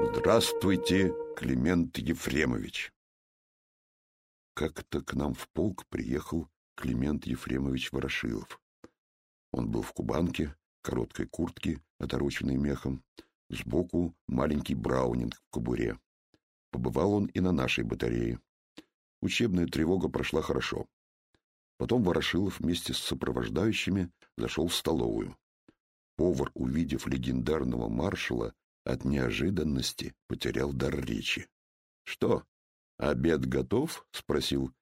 Здравствуйте, Климент Ефремович. Как-то к нам в полк приехал Климент Ефремович Ворошилов. Он был в кубанке, короткой куртке, отороченной мехом, сбоку маленький браунинг в кобуре. Побывал он и на нашей батарее. Учебная тревога прошла хорошо. Потом Ворошилов вместе с сопровождающими зашел в столовую. Повар, увидев легендарного маршала, от неожиданности потерял дар речи. — Что, обед готов? — спросил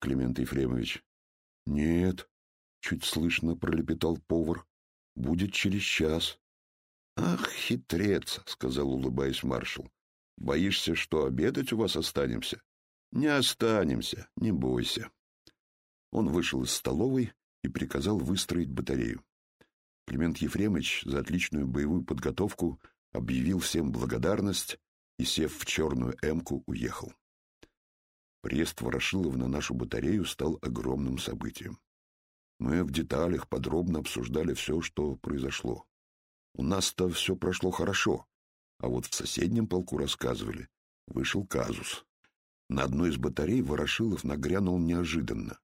Климент Ефремович. — Нет, — чуть слышно пролепетал повар. — Будет через час. — Ах, хитрец, — сказал, улыбаясь маршал. — Боишься, что обедать у вас останемся? — Не останемся, не бойся. Он вышел из столовой и приказал выстроить батарею. Климент Ефремович за отличную боевую подготовку объявил всем благодарность и, сев в черную «Эмку», уехал. Приезд Ворошилова на нашу батарею стал огромным событием. Мы в деталях подробно обсуждали все, что произошло. У нас-то все прошло хорошо, а вот в соседнем полку рассказывали, вышел казус. На одной из батарей Ворошилов нагрянул неожиданно.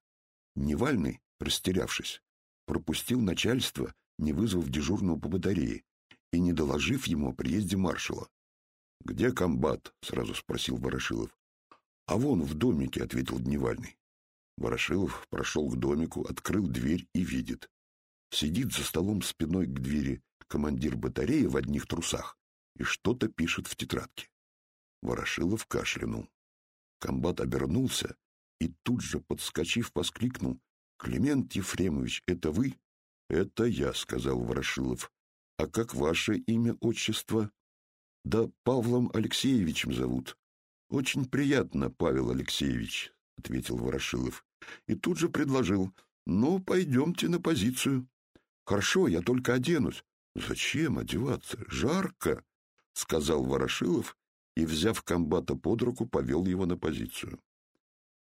Невальный, растерявшись, пропустил начальство, не вызвав дежурного по батарее, и не доложив ему о приезде маршала. — Где комбат? — сразу спросил Ворошилов. — А вон в домике, — ответил Дневальный. Ворошилов прошел к домику, открыл дверь и видит. Сидит за столом спиной к двери командир батареи в одних трусах и что-то пишет в тетрадке. Ворошилов кашлянул. Комбат обернулся и тут же, подскочив, воскликнул. — Климент Ефремович, это вы? — Это я, — сказал Ворошилов. «А как ваше имя, отчество?» «Да Павлом Алексеевичем зовут». «Очень приятно, Павел Алексеевич», — ответил Ворошилов. И тут же предложил. «Ну, пойдемте на позицию». «Хорошо, я только оденусь». «Зачем одеваться? Жарко», — сказал Ворошилов и, взяв комбата под руку, повел его на позицию.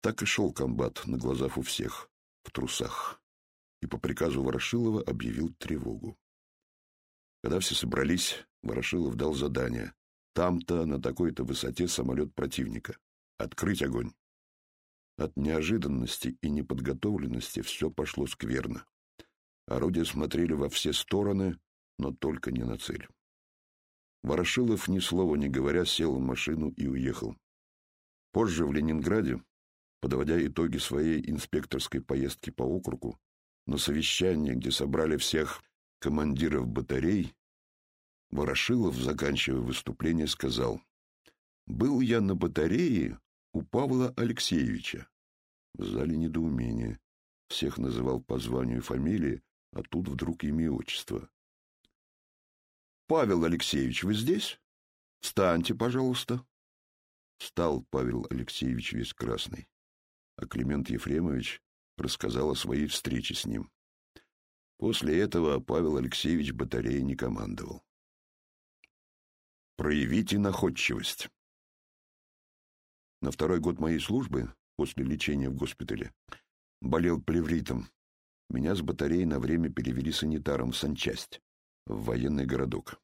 Так и шел комбат на глазах у всех, в трусах, и по приказу Ворошилова объявил тревогу. Когда все собрались, Ворошилов дал задание. Там-то, на такой-то высоте, самолет противника. Открыть огонь. От неожиданности и неподготовленности все пошло скверно. Орудия смотрели во все стороны, но только не на цель. Ворошилов, ни слова не говоря, сел в машину и уехал. Позже в Ленинграде, подводя итоги своей инспекторской поездки по округу, на совещании, где собрали всех командиров батарей, Ворошилов, заканчивая выступление, сказал, «Был я на батарее у Павла Алексеевича». В зале недоумение. Всех называл по званию и фамилии, а тут вдруг имя и отчество. «Павел Алексеевич, вы здесь? Встаньте, пожалуйста». Встал Павел Алексеевич весь красный, а Климент Ефремович рассказал о своей встрече с ним. После этого Павел Алексеевич батареей не командовал. Проявите находчивость. На второй год моей службы, после лечения в госпитале, болел плевритом. Меня с батареи на время перевели санитаром в санчасть, в военный городок.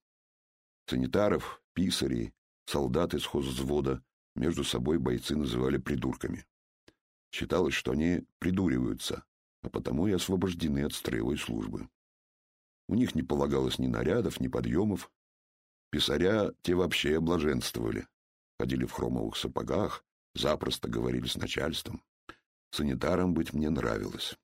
Санитаров, писарей, солдат из хозвзвода между собой бойцы называли придурками. Считалось, что они придуриваются, а потому и освобождены от строевой службы. У них не полагалось ни нарядов, ни подъемов. Писаря те вообще блаженствовали. Ходили в хромовых сапогах, запросто говорили с начальством. Санитаром быть мне нравилось.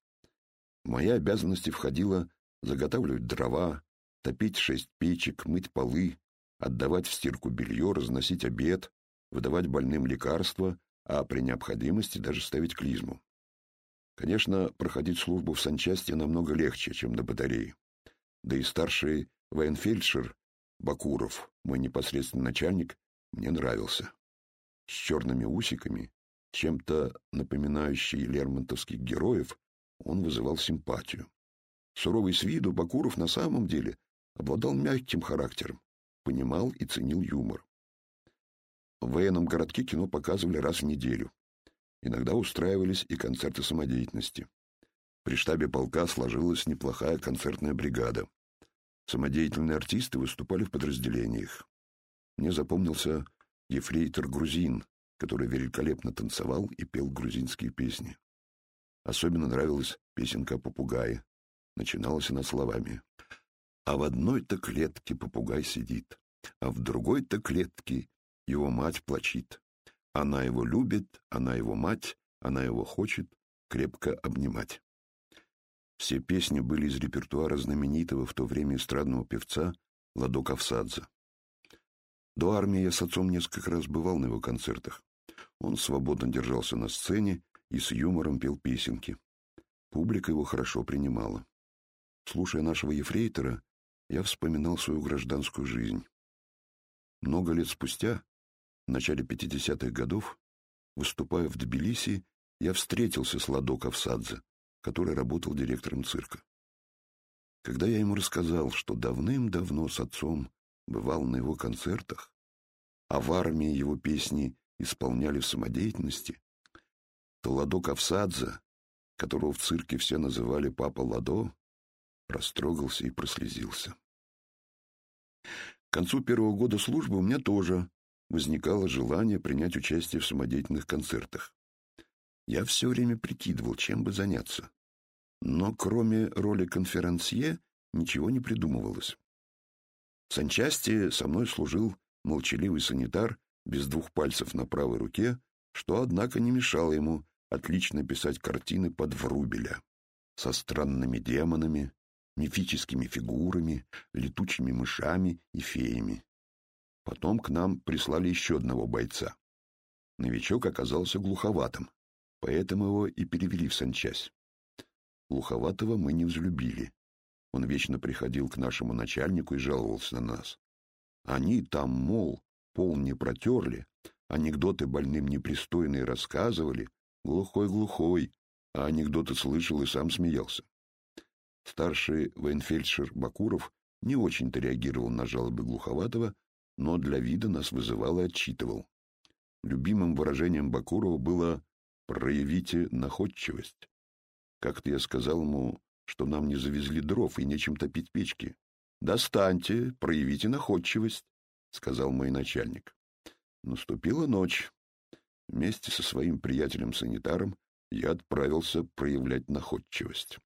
В мои обязанности входило заготавливать дрова, топить шесть печек, мыть полы, отдавать в стирку белье, разносить обед, выдавать больным лекарства, а при необходимости даже ставить клизму. Конечно, проходить службу в санчасти намного легче, чем на батарее. Да и старший военфельдшер Бакуров, мой непосредственный начальник, мне нравился. С черными усиками, чем-то напоминающий лермонтовских героев, он вызывал симпатию. Суровый с виду, Бакуров на самом деле обладал мягким характером, понимал и ценил юмор. В военном городке кино показывали раз в неделю. Иногда устраивались и концерты самодеятельности. При штабе полка сложилась неплохая концертная бригада. Самодеятельные артисты выступали в подразделениях. Мне запомнился ефрейтор-грузин, который великолепно танцевал и пел грузинские песни. Особенно нравилась песенка о. Начиналась она словами. «А в одной-то клетке попугай сидит, а в другой-то клетке его мать плачит. Она его любит, она его мать, она его хочет крепко обнимать». Все песни были из репертуара знаменитого в то время эстрадного певца Ладо Кавсадзе. До армии я с отцом несколько раз бывал на его концертах. Он свободно держался на сцене и с юмором пел песенки. Публика его хорошо принимала. Слушая нашего ефрейтора, я вспоминал свою гражданскую жизнь. Много лет спустя, в начале 50-х годов, выступая в Тбилиси, я встретился с Ладо Кавсадзе, который работал директором цирка. Когда я ему рассказал, что давным-давно с отцом бывал на его концертах, а в армии его песни исполняли в самодеятельности, то Ладо Кавсадзе, которого в цирке все называли «папа Ладо», растрогался и прослезился. К концу первого года службы у меня тоже возникало желание принять участие в самодеятельных концертах. Я все время прикидывал, чем бы заняться. Но кроме роли конферансье ничего не придумывалось. В санчасти со мной служил молчаливый санитар без двух пальцев на правой руке, что, однако, не мешало ему отлично писать картины под Врубеля со странными демонами, мифическими фигурами, летучими мышами и феями. Потом к нам прислали еще одного бойца. Новичок оказался глуховатым, поэтому его и перевели в санчасть. Глуховатого мы не взлюбили. Он вечно приходил к нашему начальнику и жаловался на нас. Они там, мол, пол не протерли, анекдоты больным непристойные рассказывали, глухой-глухой, а анекдоты слышал и сам смеялся. Старший военфельдшер Бакуров не очень-то реагировал на жалобы Глуховатого, но для вида нас вызывал и отчитывал. Любимым выражением Бакурова было «проявите находчивость». Как-то я сказал ему, что нам не завезли дров и нечем топить печки. «Достаньте, проявите находчивость», — сказал мой начальник. Наступила ночь. Вместе со своим приятелем-санитаром я отправился проявлять находчивость.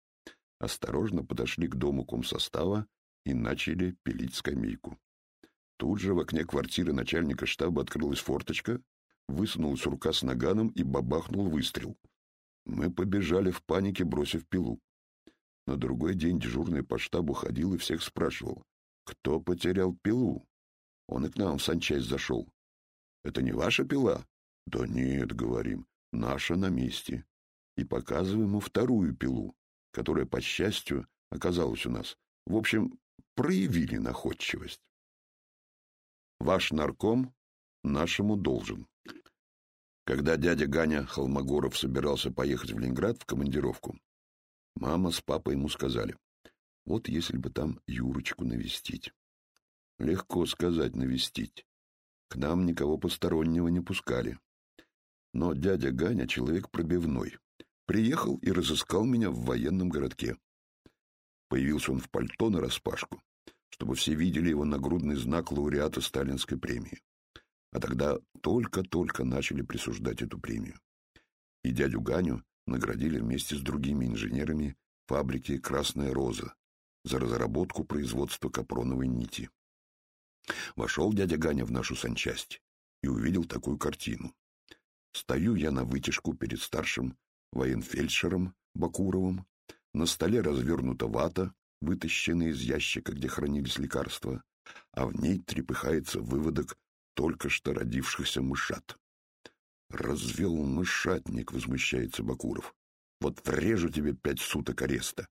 Осторожно подошли к дому комсостава и начали пилить скамейку. Тут же в окне квартиры начальника штаба открылась форточка, высунулась рука с наганом и бабахнул выстрел. Мы побежали в панике, бросив пилу. На другой день дежурный по штабу ходил и всех спрашивал, кто потерял пилу. Он и к нам в санчасть зашел. «Это не ваша пила?» «Да нет», — говорим, — «наша на месте». И показываем ему вторую пилу, которая, по счастью, оказалась у нас. В общем, проявили находчивость. Ваш нарком нашему должен. Когда дядя Ганя Холмогоров собирался поехать в Ленинград в командировку, мама с папой ему сказали, вот если бы там Юрочку навестить. Легко сказать навестить. К нам никого постороннего не пускали. Но дядя Ганя человек пробивной. Приехал и разыскал меня в военном городке. Появился он в пальто нараспашку, чтобы все видели его нагрудный знак лауреата сталинской премии. А тогда только-только начали присуждать эту премию. И дядю Ганю наградили вместе с другими инженерами фабрики «Красная роза» за разработку производства капроновой нити. Вошел дядя Ганя в нашу санчасть и увидел такую картину. Стою я на вытяжку перед старшим военфельдшером Бакуровым, на столе развернута вата, вытащенная из ящика, где хранились лекарства, а в ней трепыхается выводок только что родившихся мышат. «Развел мышатник», — возмущается Бакуров. «Вот врежу тебе пять суток ареста».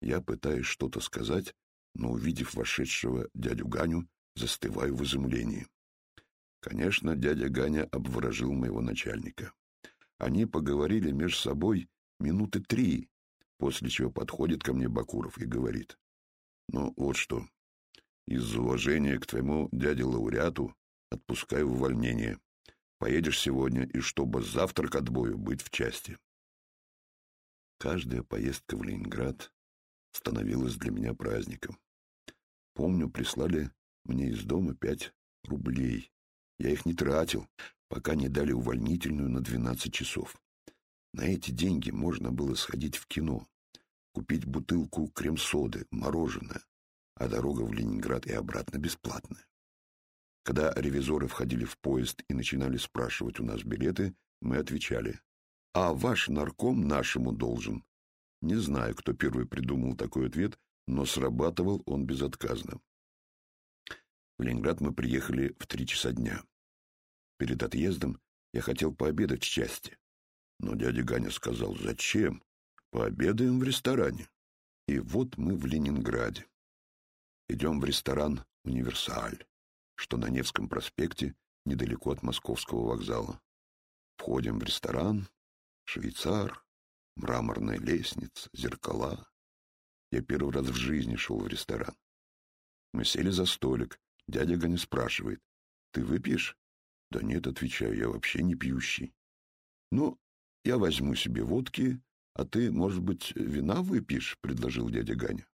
Я пытаюсь что-то сказать, но, увидев вошедшего дядю Ганю, застываю в изумлении. Конечно, дядя Ганя обворожил моего начальника. Они поговорили между собой минуты три, после чего подходит ко мне Бакуров и говорит. «Ну, вот что. Из уважения к твоему дяде-лауреату Отпускаю в увольнение. Поедешь сегодня, и чтобы завтра к отбою быть в части. Каждая поездка в Ленинград становилась для меня праздником. Помню, прислали мне из дома пять Рублей. Я их не тратил, пока не дали увольнительную на 12 часов. На эти деньги можно было сходить в кино, купить бутылку крем-соды, мороженое, а дорога в Ленинград и обратно бесплатная. Когда ревизоры входили в поезд и начинали спрашивать у нас билеты, мы отвечали, «А ваш нарком нашему должен». Не знаю, кто первый придумал такой ответ, но срабатывал он безотказно. В Ленинград мы приехали в три часа дня. Перед отъездом я хотел пообедать в части. Но дядя Ганя сказал, зачем? Пообедаем в ресторане. И вот мы в Ленинграде. Идем в ресторан «Универсаль», что на Невском проспекте, недалеко от Московского вокзала. Входим в ресторан, швейцар, мраморная лестница, зеркала. Я первый раз в жизни шел в ресторан. Мы сели за столик. Дядя Ганя спрашивает, «Ты выпьешь?» «Да нет», — отвечаю, — «я вообще не пьющий». «Ну, я возьму себе водки, а ты, может быть, вина выпьешь?» — предложил дядя Ганя.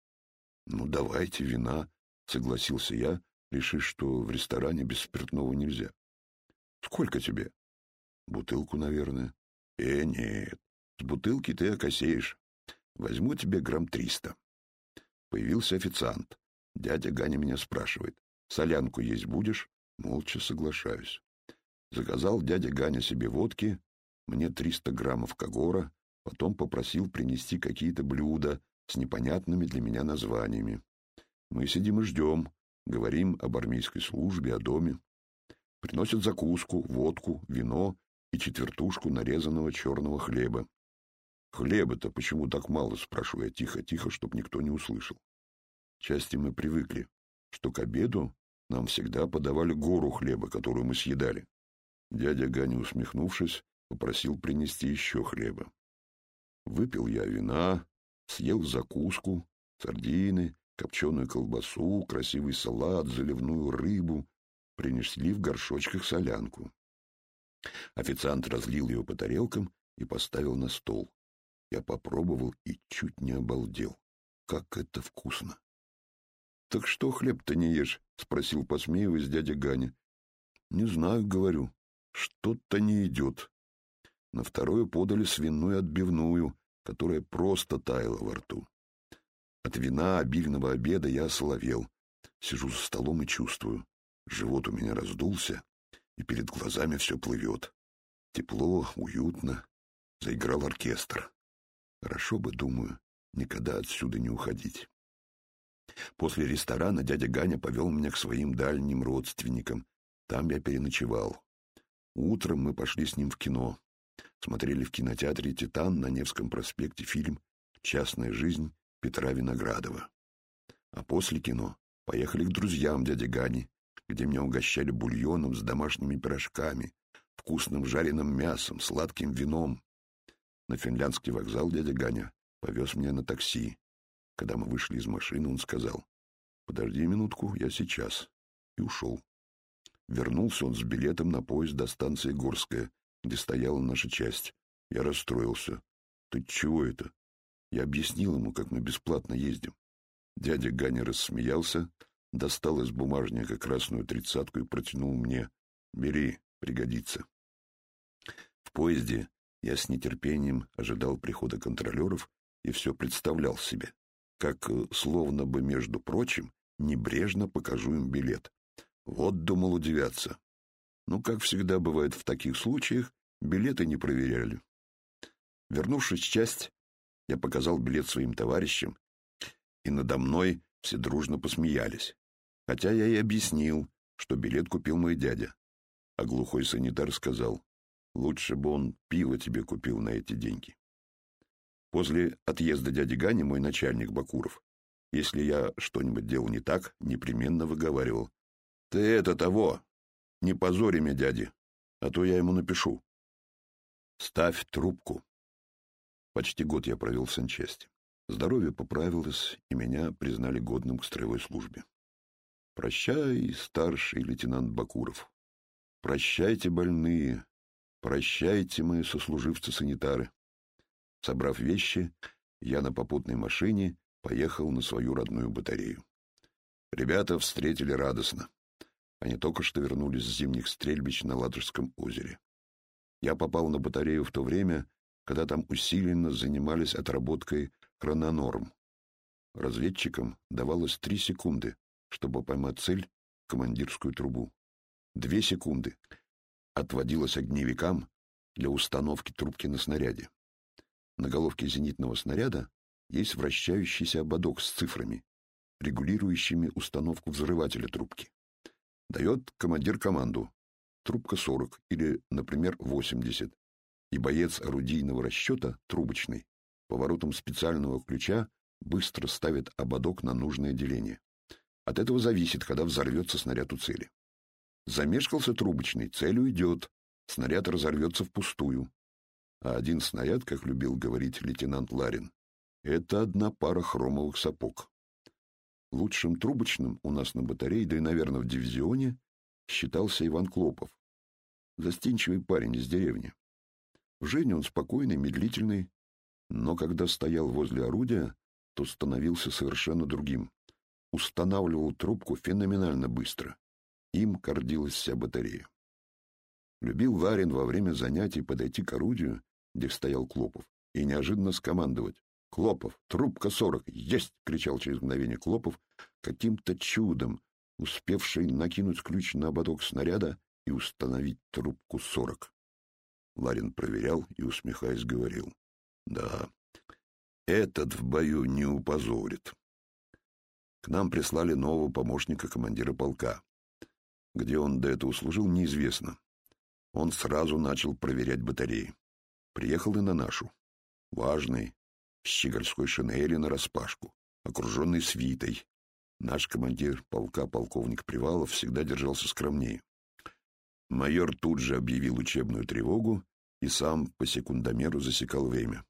«Ну, давайте вина», — согласился я, решив, что в ресторане без спиртного нельзя. «Сколько тебе?» «Бутылку, наверное». «Э, нет, с бутылки ты окосеешь. Возьму тебе грамм триста». Появился официант. Дядя Ганя меня спрашивает, «Солянку есть будешь?» Молча соглашаюсь. Заказал дядя Ганя себе водки, мне триста граммов кагора, потом попросил принести какие-то блюда с непонятными для меня названиями. Мы сидим и ждем, говорим об армейской службе, о доме. Приносят закуску, водку, вино и четвертушку нарезанного черного хлеба. «Хлеба-то почему так мало?» — спрашиваю я тихо-тихо, чтобы никто не услышал. Части мы привыкли, что к обеду нам всегда подавали гору хлеба, которую мы съедали. Дядя Ганя, усмехнувшись, попросил принести еще хлеба. Выпил я вина, съел закуску, сардины, копченую колбасу, красивый салат, заливную рыбу, принесли в горшочках солянку. Официант разлил ее по тарелкам и поставил на стол. Я попробовал и чуть не обалдел. Как это вкусно! — Так что хлеб-то не ешь? — спросил, посмеиваясь, дядя Ганя. — Не знаю, — говорю. — Что-то не идет. На второе подали свиную отбивную, которая просто таяла во рту. От вина обильного обеда я осоловел. Сижу за столом и чувствую. Живот у меня раздулся, и перед глазами все плывет. Тепло, уютно. Заиграл оркестр. Хорошо бы, думаю, никогда отсюда не уходить. После ресторана дядя Ганя повел меня к своим дальним родственникам. Там я переночевал. Утром мы пошли с ним в кино. Смотрели в кинотеатре «Титан» на Невском проспекте фильм «Частная жизнь Петра Виноградова». А после кино поехали к друзьям дяди Гани, где меня угощали бульоном с домашними пирожками, вкусным жареным мясом, сладким вином. На финляндский вокзал дядя Ганя повез меня на такси. Когда мы вышли из машины, он сказал, «Подожди минутку, я сейчас», и ушел. Вернулся он с билетом на поезд до станции Горская, где стояла наша часть. Я расстроился. «Ты чего это?» Я объяснил ему, как мы бесплатно ездим. Дядя Ганя рассмеялся, достал из бумажника красную тридцатку и протянул мне. «Бери, пригодится». В поезде я с нетерпением ожидал прихода контролеров и все представлял себе, как, э, словно бы, между прочим, небрежно покажу им билет. Вот, думал, удивятся. Ну, как всегда бывает в таких случаях, билеты не проверяли. Вернувшись в часть, я показал билет своим товарищам, и надо мной все дружно посмеялись. Хотя я и объяснил, что билет купил мой дядя. А глухой санитар сказал, лучше бы он пиво тебе купил на эти деньги. После отъезда дяди Гани мой начальник Бакуров, если я что-нибудь делал не так, непременно выговаривал. «Ты это того! Не позори меня, дяди, а то я ему напишу». «Ставь трубку». Почти год я провел в санчасти. Здоровье поправилось, и меня признали годным к строевой службе. Прощай, старший лейтенант Бакуров. Прощайте, больные. Прощайте, мои сослуживцы-санитары. Собрав вещи, я на попутной машине поехал на свою родную батарею. Ребята встретили радостно. Они только что вернулись с зимних стрельбищ на Ладожском озере. Я попал на батарею в то время, когда там усиленно занимались отработкой хрононорм. Разведчикам давалось три секунды, чтобы поймать цель — командирскую трубу. Две секунды отводилось огневикам для установки трубки на снаряде. На головке зенитного снаряда есть вращающийся ободок с цифрами, регулирующими установку взрывателя трубки. Дает командир команду. Трубка 40 или, например, 80. И боец орудийного расчета, трубочный, поворотом специального ключа быстро ставит ободок на нужное деление. От этого зависит, когда взорвется снаряд у цели. Замешкался трубочный, цель уйдет, снаряд разорвется впустую. А один снаряд, как любил говорить лейтенант Ларин, это одна пара хромовых сапог. Лучшим трубочным у нас на батарее, да и, наверное, в дивизионе, считался Иван Клопов. Застенчивый парень из деревни. В жизни он спокойный, медлительный, но когда стоял возле орудия, то становился совершенно другим. Устанавливал трубку феноменально быстро. Им гордилась вся батарея. Любил Ларин во время занятий подойти к орудию, где стоял Клопов, и неожиданно скомандовать. «Клопов! Трубка сорок! Есть!» — кричал через мгновение Клопов, каким-то чудом успевший накинуть ключ на ободок снаряда и установить трубку сорок. Ларин проверял и, усмехаясь, говорил. «Да, этот в бою не упозорит». К нам прислали нового помощника командира полка. Где он до этого служил, неизвестно. Он сразу начал проверять батареи. Приехал и на нашу. Важный, с щегольской шинели нараспашку, окруженный свитой. Наш командир полка, полковник Привалов, всегда держался скромнее. Майор тут же объявил учебную тревогу и сам по секундомеру засекал время.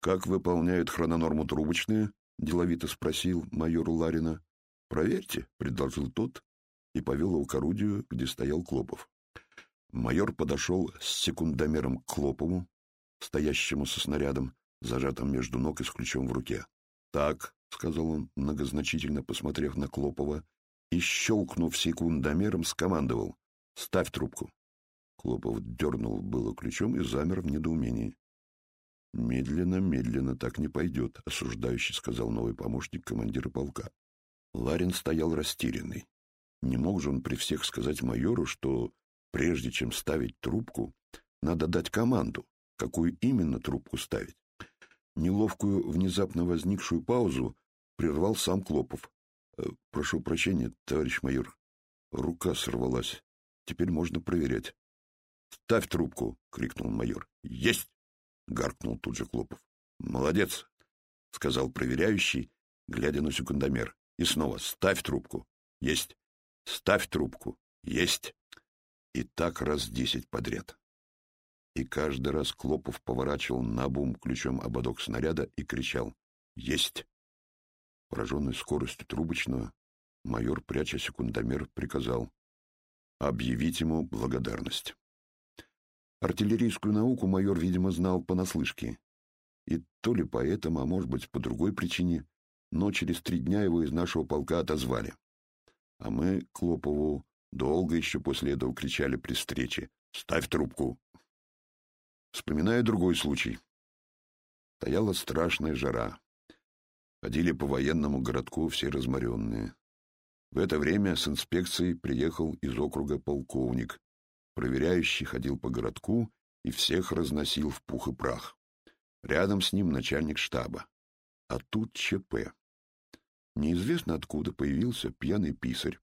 «Как выполняют хрононорму трубочные?» — деловито спросил майор Ларина. «Проверьте», — предложил тот и повел его к орудию, где стоял Клопов. Майор подошел с секундомером к Клопову, стоящему со снарядом, зажатым между ног и с ключом в руке. «Так», — сказал он, многозначительно посмотрев на Клопова, и, щелкнув секундомером, скомандовал «Ставь трубку». Клопов дернул было ключом и замер в недоумении. «Медленно, медленно, так не пойдет», — осуждающий сказал новый помощник командира полка. Ларин стоял растерянный. Не мог же он при всех сказать майору, что Прежде чем ставить трубку, надо дать команду, какую именно трубку ставить. Неловкую, внезапно возникшую паузу прервал сам Клопов. «Э, «Прошу прощения, товарищ майор. Рука сорвалась. Теперь можно проверять». «Ставь трубку!» — крикнул майор. «Есть!» — гаркнул тут же Клопов. «Молодец!» — сказал проверяющий, глядя на секундомер. И снова «Ставь трубку!» «Есть!» «Ставь трубку!» «Есть!» И так раз десять подряд. И каждый раз Клопов поворачивал на бум ключом ободок снаряда и кричал «Есть!». Пораженный скоростью трубочного, майор, пряча секундомер, приказал объявить ему благодарность. Артиллерийскую науку майор, видимо, знал понаслышке. И то ли поэтому, а может быть, по другой причине, но через три дня его из нашего полка отозвали. А мы Клопову Долго еще после этого кричали при встрече «Ставь трубку!». Вспоминаю другой случай. Стояла страшная жара. Ходили по военному городку все разморенные. В это время с инспекцией приехал из округа полковник. Проверяющий ходил по городку и всех разносил в пух и прах. Рядом с ним начальник штаба. А тут ЧП. Неизвестно откуда появился пьяный писарь.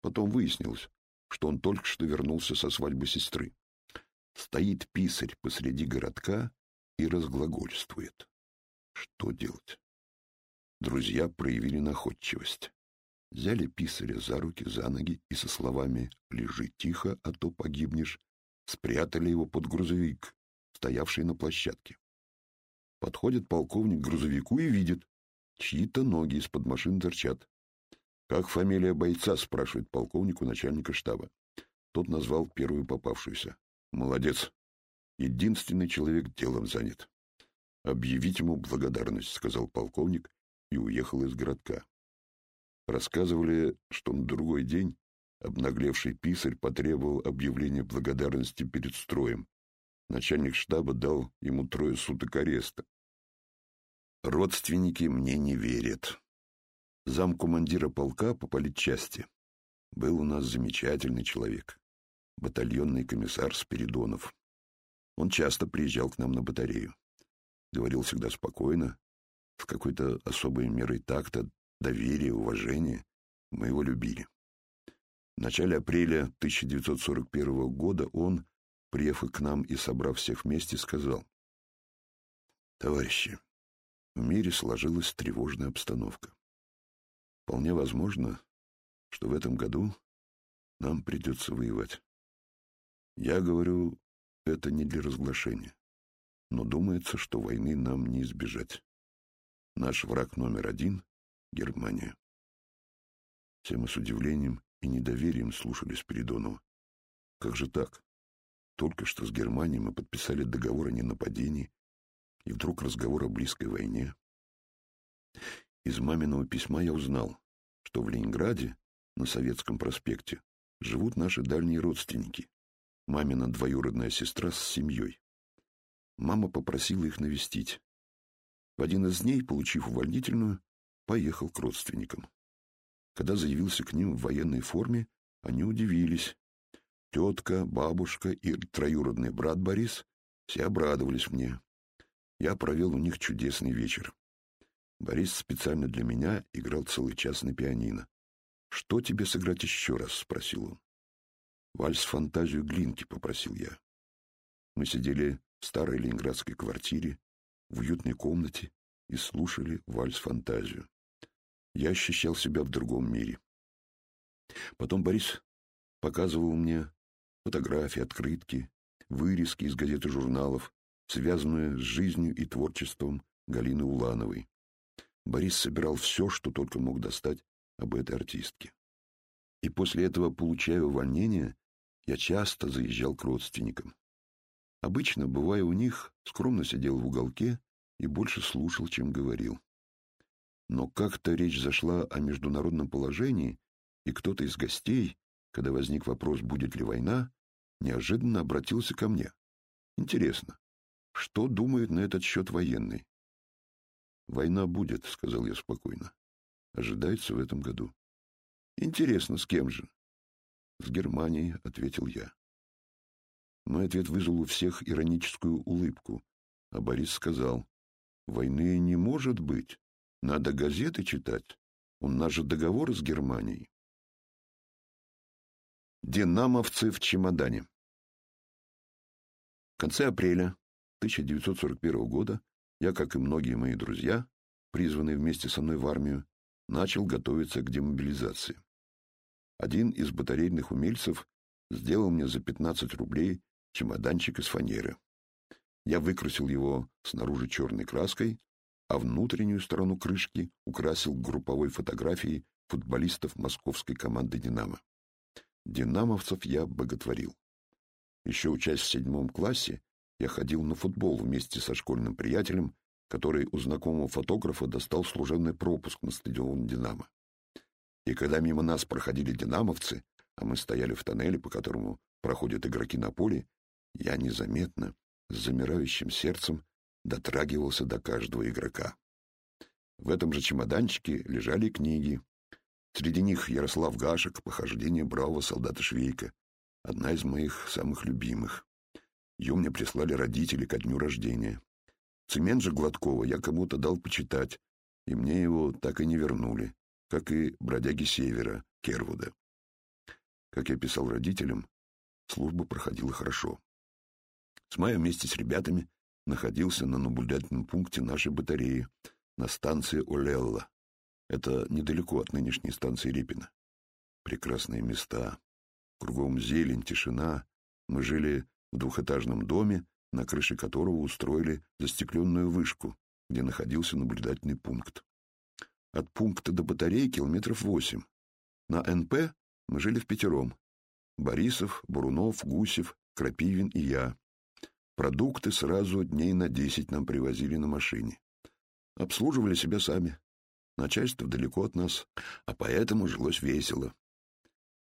Потом выяснилось, что он только что вернулся со свадьбы сестры. Стоит писарь посреди городка и разглагольствует. Что делать? Друзья проявили находчивость. Взяли писаря за руки, за ноги и со словами «Лежи тихо, а то погибнешь» спрятали его под грузовик, стоявший на площадке. Подходит полковник к грузовику и видит, чьи-то ноги из-под машин торчат. «Как фамилия бойца?» — спрашивает полковнику начальника штаба. Тот назвал первую попавшуюся. «Молодец. Единственный человек делом занят. Объявить ему благодарность», — сказал полковник и уехал из городка. Рассказывали, что на другой день Обнаглевший писарь потребовал объявления благодарности перед строем. Начальник штаба дал ему трое суток ареста. Родственники мне не верят. Зам командира полка по политчасти был у нас замечательный человек, батальонный комиссар Спиридонов. Он часто приезжал к нам на батарею. Говорил всегда спокойно, с какой-то особой мерой такта, доверия, уважения. Мы его любили. В начале апреля 1941 года он, приехав к нам и собрав всех вместе, сказал, «Товарищи, в мире сложилась тревожная обстановка. Вполне возможно, что в этом году нам придется воевать. Я говорю, это не для разглашения, но думается, что войны нам не избежать. Наш враг номер один — Германия. Все мы с удивлением и недоверием слушали Спиридонова. Как же так? Только что с Германией мы подписали договор о ненападении, и вдруг разговор о близкой войне. Из маминого письма я узнал, что в Ленинграде, на Советском проспекте, живут наши дальние родственники, мамина двоюродная сестра с семьей. Мама попросила их навестить. В один из дней, получив увольнительную, поехал к родственникам. Когда заявился к ним в военной форме, они удивились. Тетка, бабушка и троюродный брат Борис все обрадовались мне. Я провел у них чудесный вечер. Борис специально для меня играл целый час на пианино. «Что тебе сыграть еще раз?» — спросил он. «Вальс-фантазию Глинки», — попросил я. Мы сидели в старой ленинградской квартире, в уютной комнате и слушали вальс-фантазию. Я ощущал себя в другом мире. Потом Борис показывал мне фотографии, открытки, вырезки из газет и журналов, связанные с жизнью и творчеством Галины Улановой. Борис собирал все, что только мог достать об этой артистке. И после этого, получая увольнение, я часто заезжал к родственникам. Обычно, бывая у них, скромно сидел в уголке и больше слушал, чем говорил. Но как-то речь зашла о международном положении, и кто-то из гостей, когда возник вопрос, будет ли война, неожиданно обратился ко мне. Интересно, что думает на этот счет военный? «Война будет», — сказал я спокойно. «Ожидается в этом году». «Интересно, с кем же?» «С Германией», — ответил я. Мой ответ вызвал у всех ироническую улыбку, а Борис сказал, «Войны не может быть. Надо газеты читать. У нас же договор с Германией». Динамовцы в чемодане. В конце апреля 1941 года я, как и многие мои друзья, призванные вместе со мной в армию, начал готовиться к демобилизации. Один из батарейных умельцев сделал мне за 15 рублей чемоданчик из фанеры. Я выкрасил его снаружи черной краской, а внутреннюю сторону крышки украсил групповой фотографией футболистов московской команды «Динамо». Динамовцев я боготворил. Еще учась в седьмом классе, я ходил на футбол вместе со школьным приятелем, который у знакомого фотографа достал служебный пропуск на стадион «Динамо». И когда мимо нас проходили динамовцы, а мы стояли в тоннеле, по которому проходят игроки на поле, я незаметно, с замирающим сердцем, дотрагивался до каждого игрока. В этом же чемоданчике лежали книги. Среди них Ярослав Гашек «Похождение бравого солдата Швейка», одна из моих самых любимых. Ее мне прислали родители ко дню рождения. Цемент же Гладкова я кому-то дал почитать, и мне его так и не вернули, как и бродяги Севера, Кервуда. Как я писал родителям, служба проходила хорошо. С мая вместе с ребятами находился на наблюдательном пункте нашей батареи на станции Олелла. Это недалеко от нынешней станции Репина. Прекрасные места. Кругом зелень, тишина. Мы жили в двухэтажном доме, на крыше которого устроили застекленную вышку, где находился наблюдательный пункт. От пункта до батареи километров восемь. На НП мы жили в пятером. Борисов, Бурунов, Гусев, Крапивин и я. Продукты сразу дней на десять нам привозили на машине. Обслуживали себя сами. Начальство далеко от нас, а поэтому жилось весело.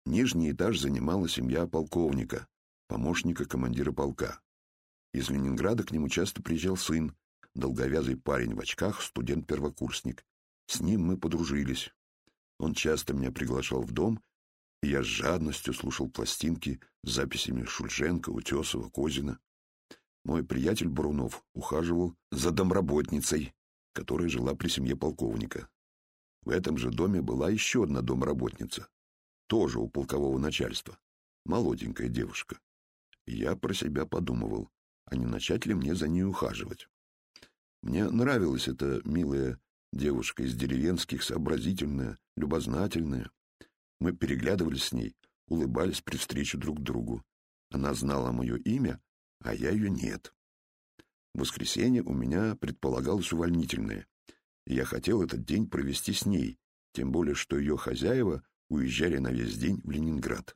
Нижний этаж занимала семья полковника, помощника командира полка. Из Ленинграда к нему часто приезжал сын, долговязый парень в очках, студент-первокурсник. С ним мы подружились. Он часто меня приглашал в дом, и я с жадностью слушал пластинки с записями Шульженко, Утесова, Козина. Мой приятель Брунов ухаживал за домработницей, которая жила при семье полковника. В этом же доме была еще одна домработница, тоже у полкового начальства, молоденькая девушка. Я про себя подумывал, а не начать ли мне за ней ухаживать. Мне нравилась эта милая девушка из деревенских, сообразительная, любознательная. Мы переглядывались с ней, улыбались при встрече друг другу. Она знала мое имя, а я ее нет. В воскресенье у меня предполагалось увольнительное, и я хотел этот день провести с ней, тем более что ее хозяева уезжали на весь день в Ленинград.